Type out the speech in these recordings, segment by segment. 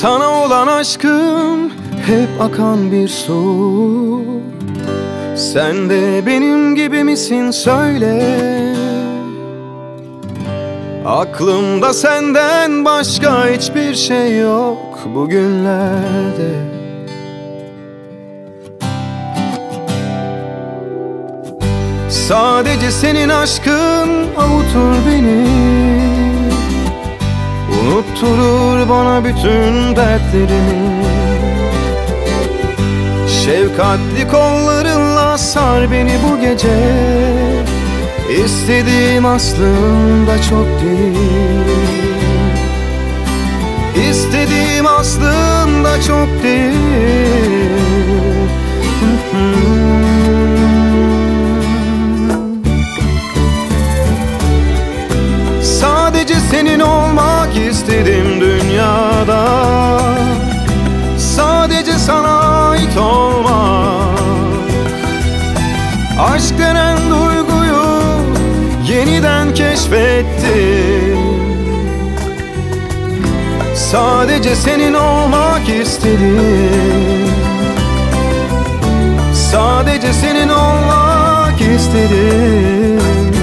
Sana olan aşkım hep akan bir su. Sen de benim gibi misin söyle. Aklımda senden başka hiçbir şey yok bugünlerde. Sadece senin aşkın Unutturur bana bütün dertlerimi. Şefkatli kollarınla sar beni bu gece. İstediğim aslında çok değil. İstediğim aslında çok değil istedim dünyada. Sadece sana ait olmak. Aşk denen duyguyu yeniden keşfettim. Sadece senin olmak istedim. Sadece senin olmak istedim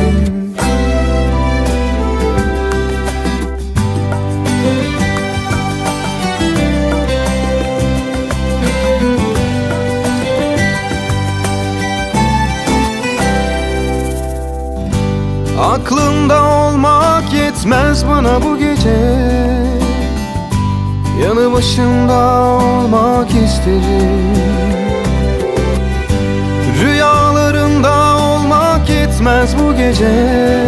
Aklımda olmak yetmez bana bu gece. Yanı başımda olmak isterim Rüyalarında olmak yetmez bu gece.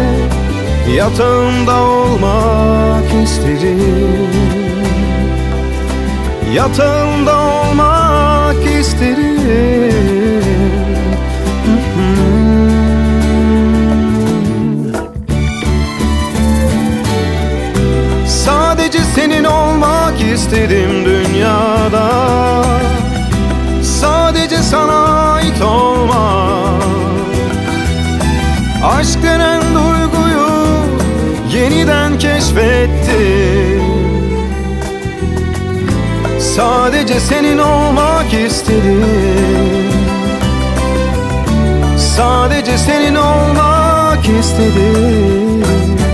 Yatağımda olmak isterim Yatağımda olmak isterim istedim dünyada. Sadece sana ait olmak. Aşk denen duyguyu yeniden keşfettim. Sadece senin olmak istedim. Sadece senin olmak istedim